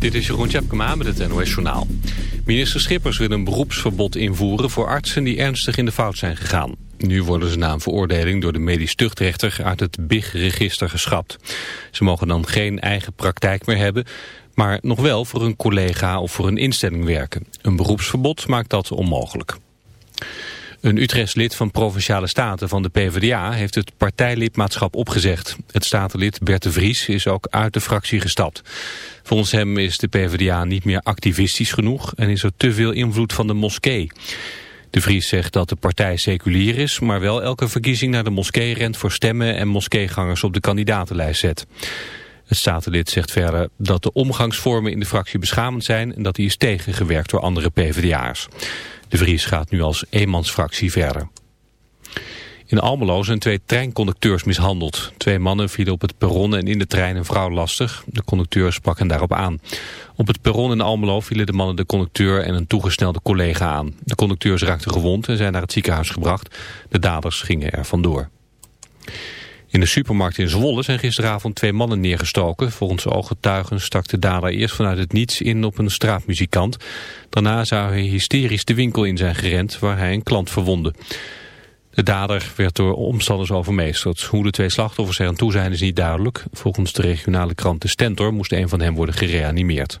Dit is Jeroen Tjepkema met het NOS Journaal. Minister Schippers wil een beroepsverbod invoeren voor artsen die ernstig in de fout zijn gegaan. Nu worden ze na een veroordeling door de medisch tuchtrechter uit het BIG-register geschrapt. Ze mogen dan geen eigen praktijk meer hebben, maar nog wel voor een collega of voor een instelling werken. Een beroepsverbod maakt dat onmogelijk. Een Utrechts lid van Provinciale Staten van de PvdA heeft het partijlidmaatschap opgezegd. Het statenlid Bert de Vries is ook uit de fractie gestapt. Volgens hem is de PvdA niet meer activistisch genoeg en is er te veel invloed van de moskee. De Vries zegt dat de partij seculier is, maar wel elke verkiezing naar de moskee rent voor stemmen en moskeegangers op de kandidatenlijst zet. Het statenlid zegt verder dat de omgangsvormen in de fractie beschamend zijn en dat hij is tegengewerkt door andere PvdA'ers. De Vries gaat nu als eenmansfractie verder. In Almelo zijn twee treinconducteurs mishandeld. Twee mannen vielen op het perron en in de trein een vrouw lastig. De conducteur sprak hen daarop aan. Op het perron in Almelo vielen de mannen de conducteur en een toegesnelde collega aan. De conducteurs raakten gewond en zijn naar het ziekenhuis gebracht. De daders gingen er vandoor. In de supermarkt in Zwolle zijn gisteravond twee mannen neergestoken. Volgens ooggetuigen stak de dader eerst vanuit het niets in op een straatmuzikant. Daarna zou hij hysterisch de winkel in zijn gerend waar hij een klant verwonde. De dader werd door omstanders overmeesterd. Hoe de twee slachtoffers er aan toe zijn is niet duidelijk. Volgens de regionale krant De Stentor moest een van hen worden gereanimeerd.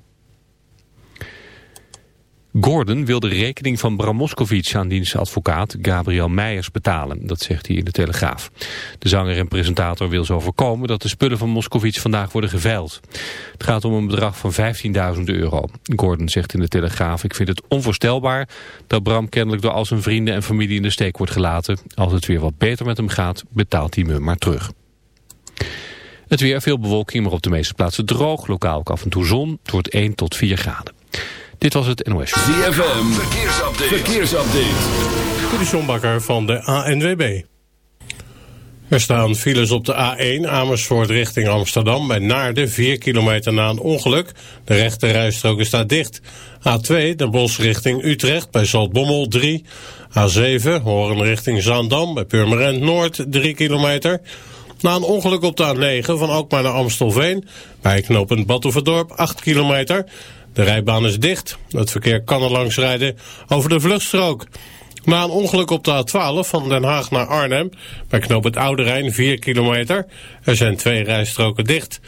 Gordon wil de rekening van Bram Moskovic aan diens advocaat Gabriel Meijers betalen. Dat zegt hij in de Telegraaf. De zanger en presentator wil zo voorkomen dat de spullen van Moskovic vandaag worden geveild. Het gaat om een bedrag van 15.000 euro. Gordon zegt in de Telegraaf, ik vind het onvoorstelbaar dat Bram kennelijk door al zijn vrienden en familie in de steek wordt gelaten. Als het weer wat beter met hem gaat, betaalt hij me maar terug. Het weer, veel bewolking, maar op de meeste plaatsen droog. Lokaal ook af en toe zon. Het wordt 1 tot 4 graden. Dit was het NOS. ZFM, verkeersupdate. verkeersupdate. De van de ANWB. Er staan files op de A1 Amersfoort richting Amsterdam bij Naarden 4 kilometer na een ongeluk. De rechte rijstrook staat dicht. A2 de Bosch richting Utrecht bij Zaltbommel 3. A7 Horen richting Zaandam bij Purmerend Noord 3 kilometer. Na een ongeluk op de A9 van Alkmaar naar Amstelveen bij knooppunt Batuverdorp 8 kilometer. De rijbaan is dicht. Het verkeer kan er langs rijden over de vluchtstrook. Na een ongeluk op de A12 van Den Haag naar Arnhem, bij knoop het Oude Rijn 4 kilometer. Er zijn twee rijstroken dicht.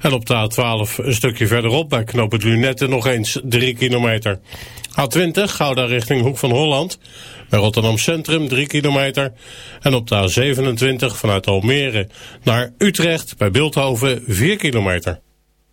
En op de A12 een stukje verderop, bij knoop het Lunette nog eens 3 kilometer. A20, Gouda richting Hoek van Holland. Bij Rotterdam Centrum 3 kilometer. En op de A27 vanuit Almere naar Utrecht bij Beeldhoven 4 kilometer.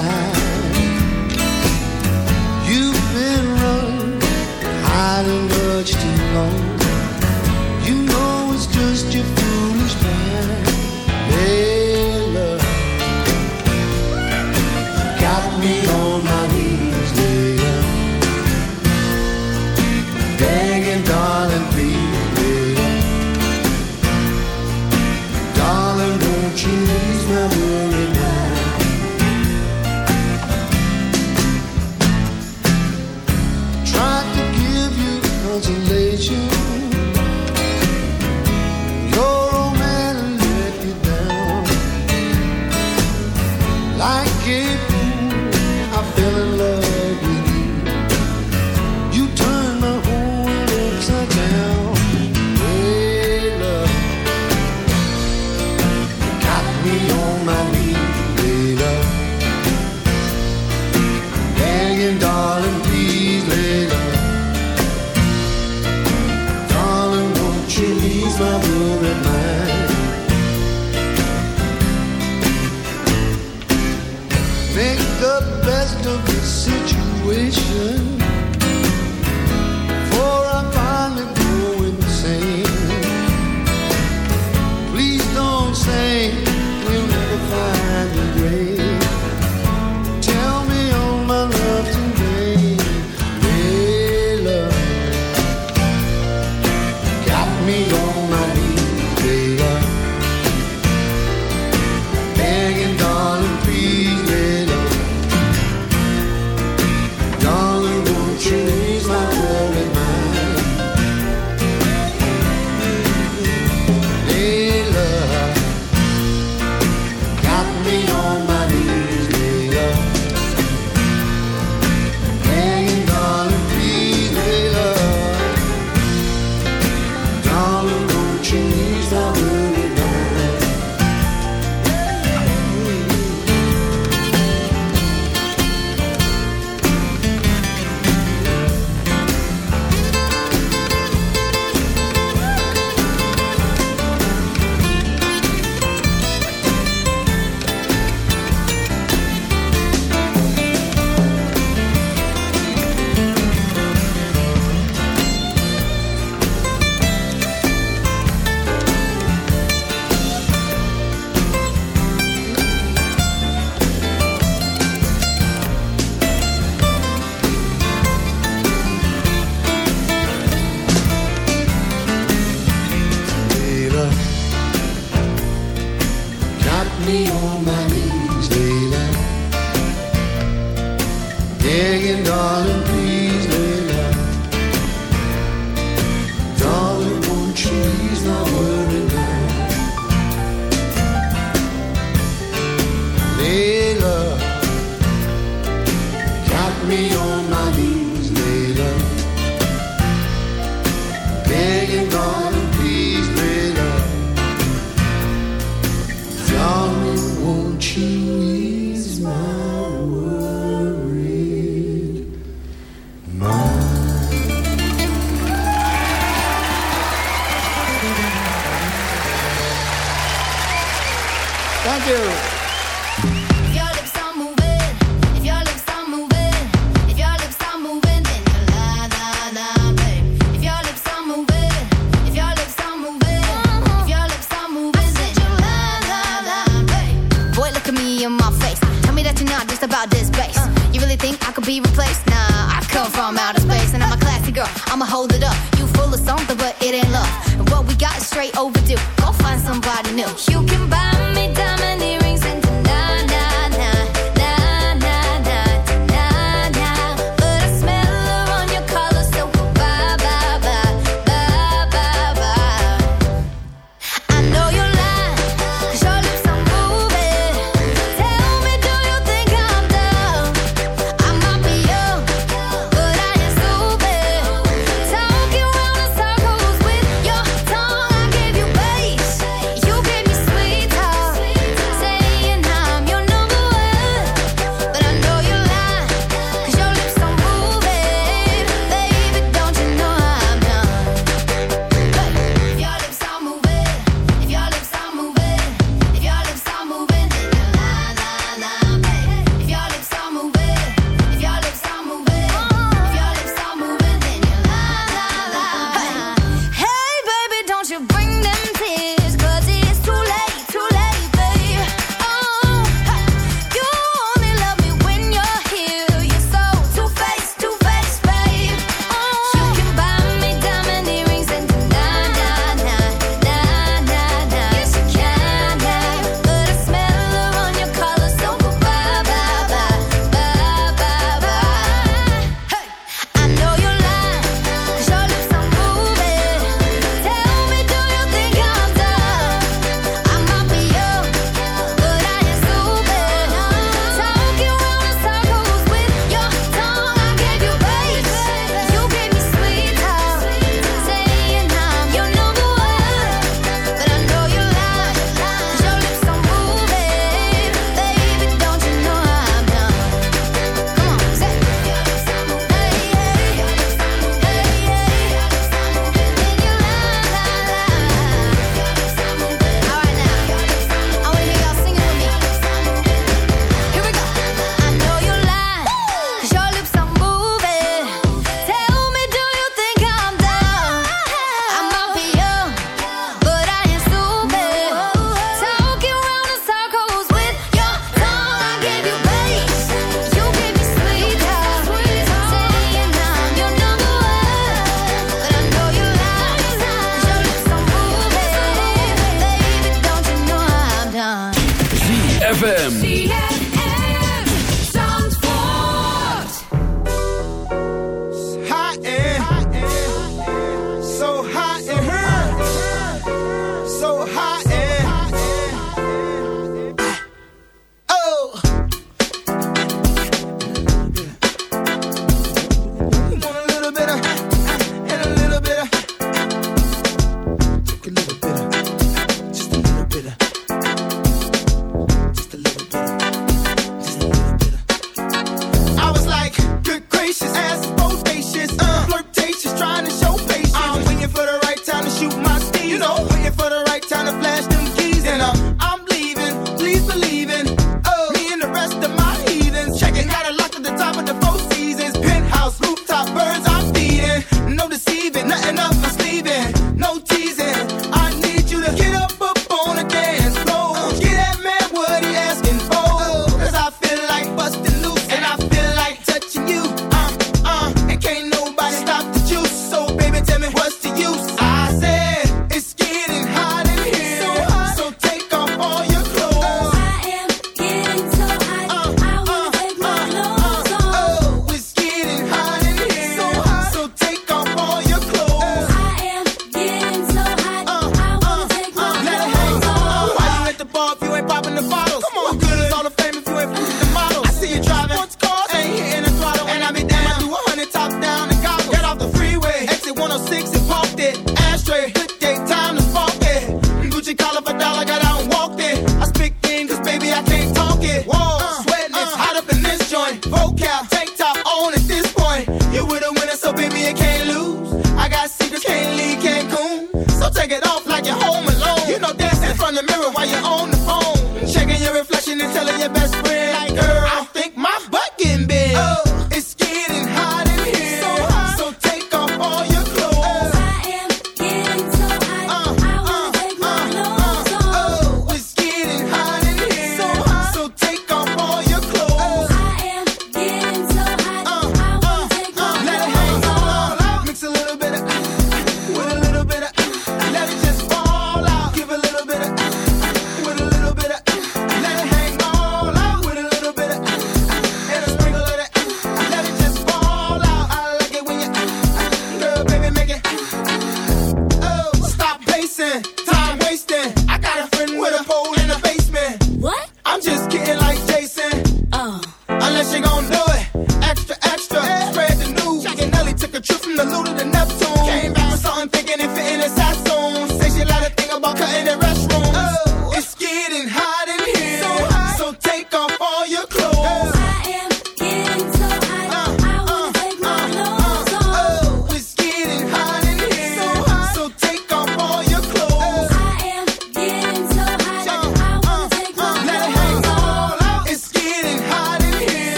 side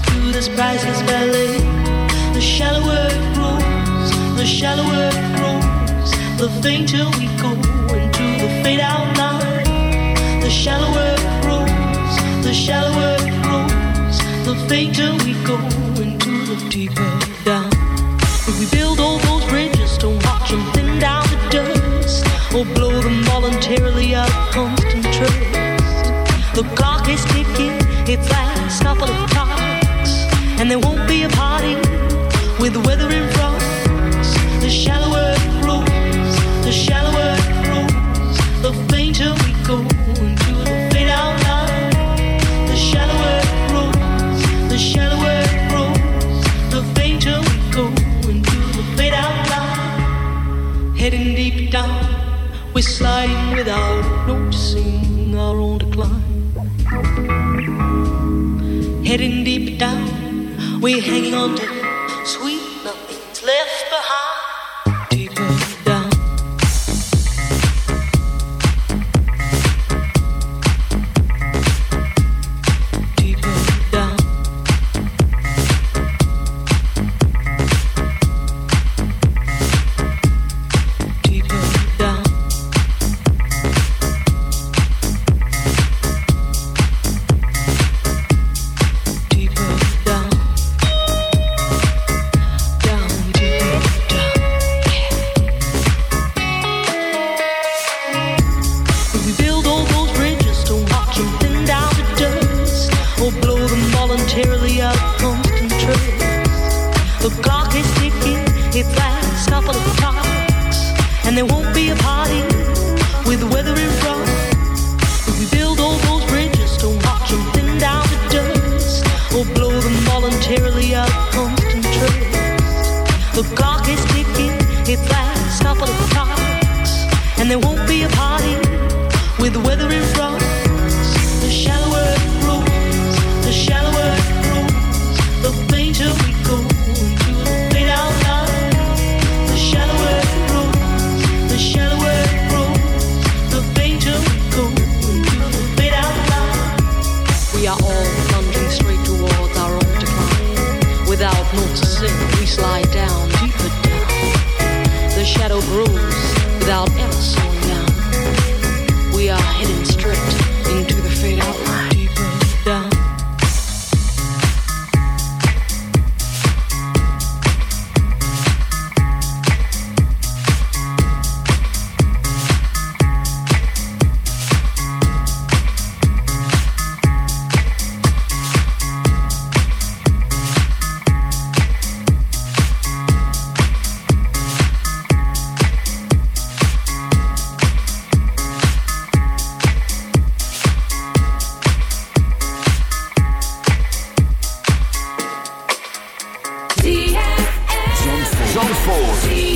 to this priceless ballet. The shallower it grows, the shallower it grows, the fainter we go into the fade out line. The shallower it grows, the shallower it grows, the fainter we go into the deeper down. If we build all those bridges to watch them thin down the dust, or blow them voluntarily out of constant trust, the clock is ticking, it's last couple of and there won't be a party with the weather in front. The shallower it grows, the shallower it grows, the fainter we go into the fade out line. The shallower it grows, the shallower it grows, the fainter we go into the fade out line. Heading deep down, we're sliding without. hanging on to forward.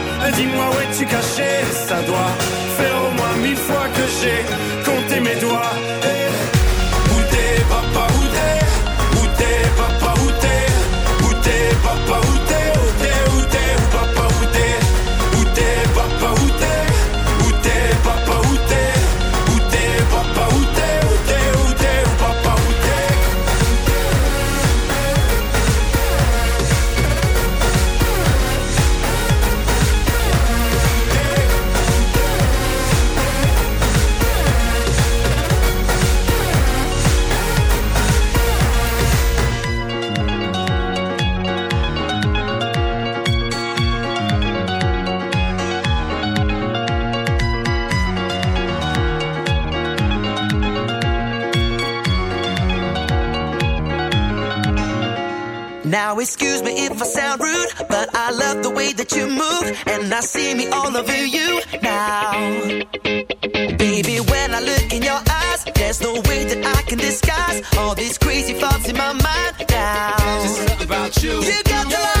dis-moi où es-tu caché? Ça doit faire au moins mille fois que j'ai compté mes doigts. Eh, Où t'es papa, où t'es? Papa, excuse me if I sound rude, but I love the way that you move, and I see me all over you now. Baby, when I look in your eyes, there's no way that I can disguise all these crazy thoughts in my mind now. There's something about you. You got the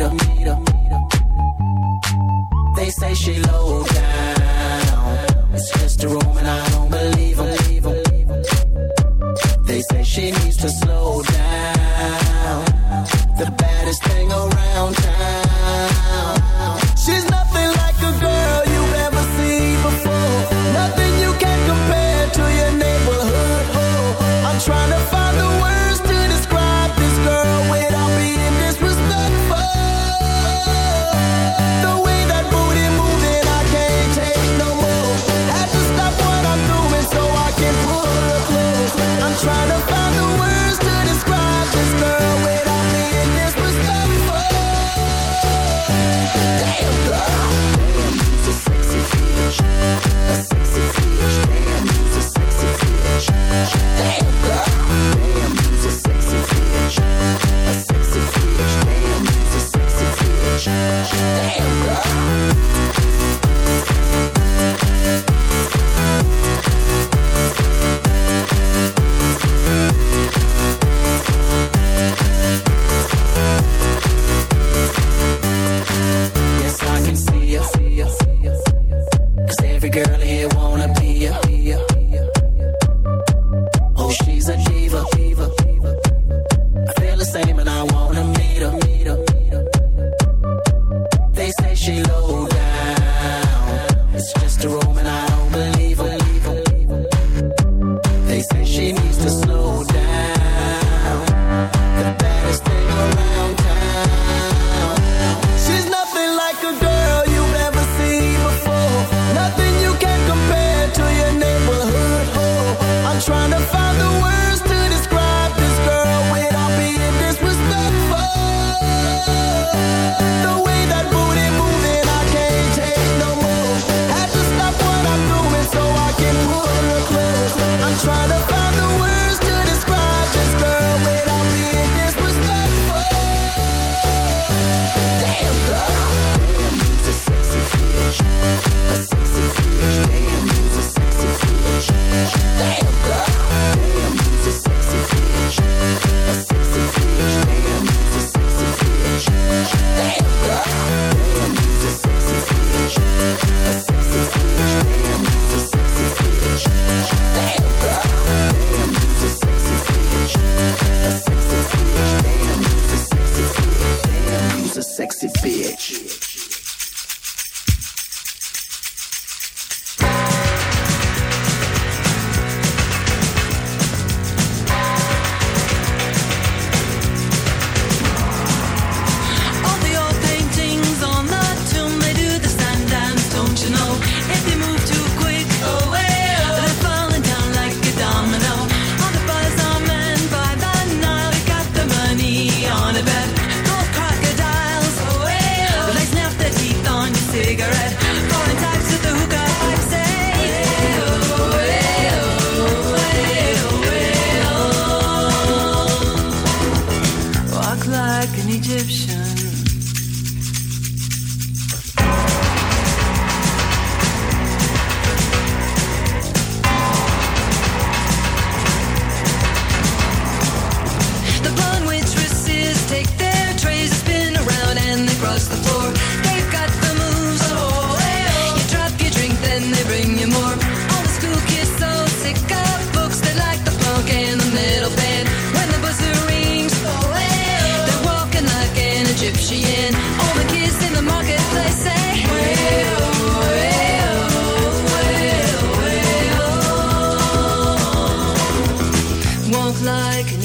meet her.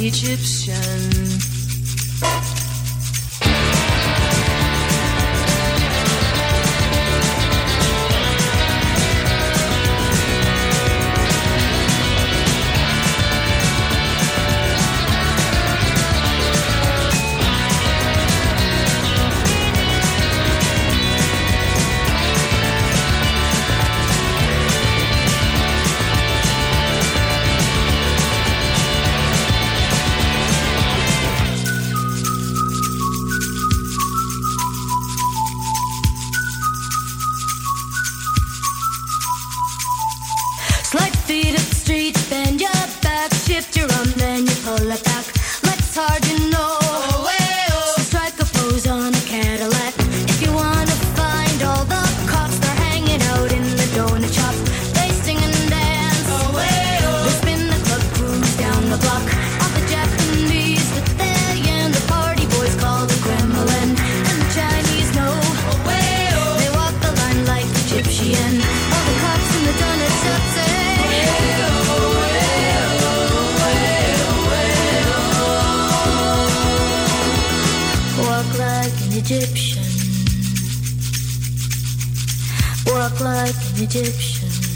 Egypt's Egyptian.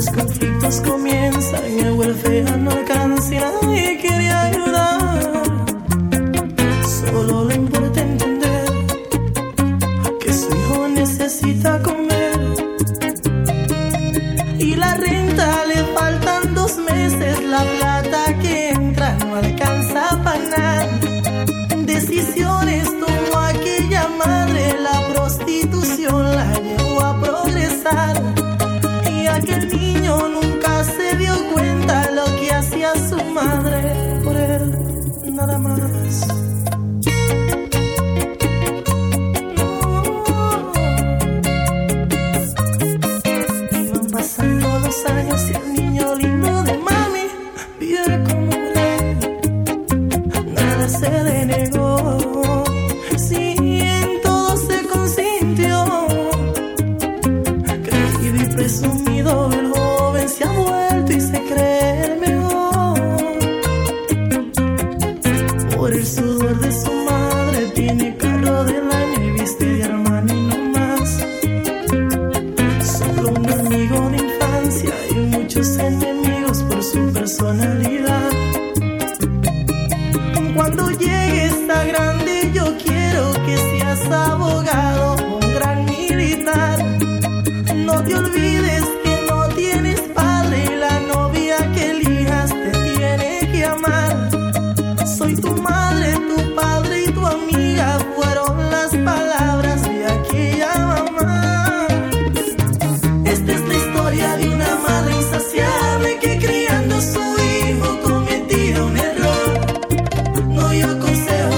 los conflictos comienzan y el welfare no alcanza. Y que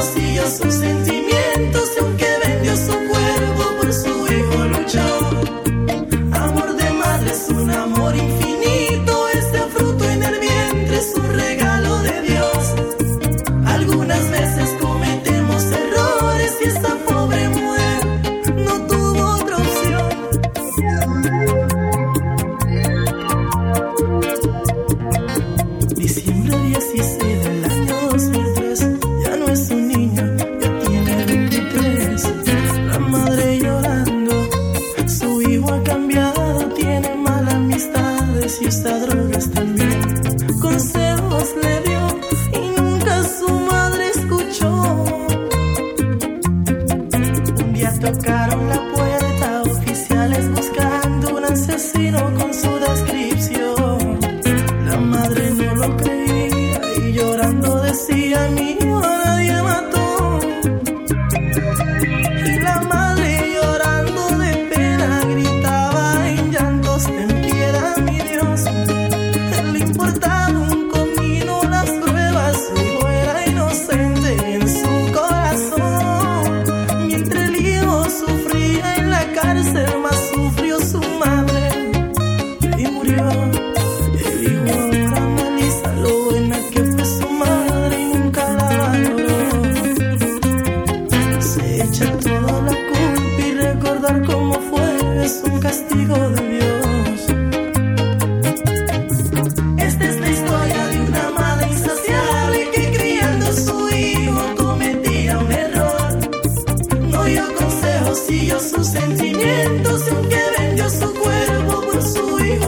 pasillos ausentes.